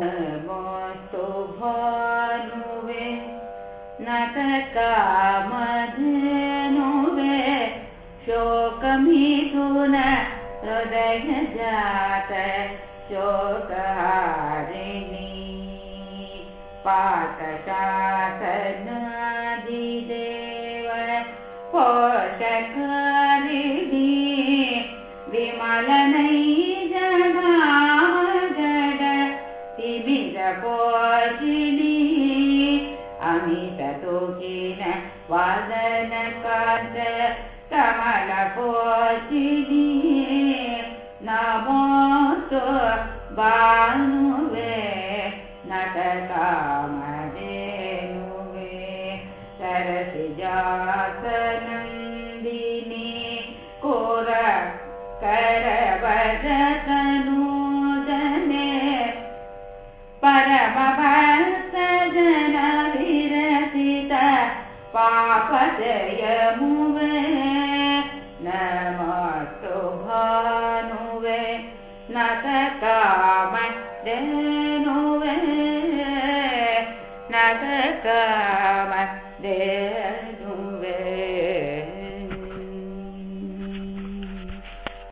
मोस्तु भानुवे नटकामधेनुवे शोकमिथुन हृदय जात शोकहारिणी पाकशासनादिदेव पोषकारिणी अमिततोकिन वादनकान्त कमलपोषिणी नमोस्तु भानुवे नटकामधेनुवे सरसिजासनन्दिनी पापजयमुवे नमस्तु भानुवे नतकामधेनुवे नतकामधे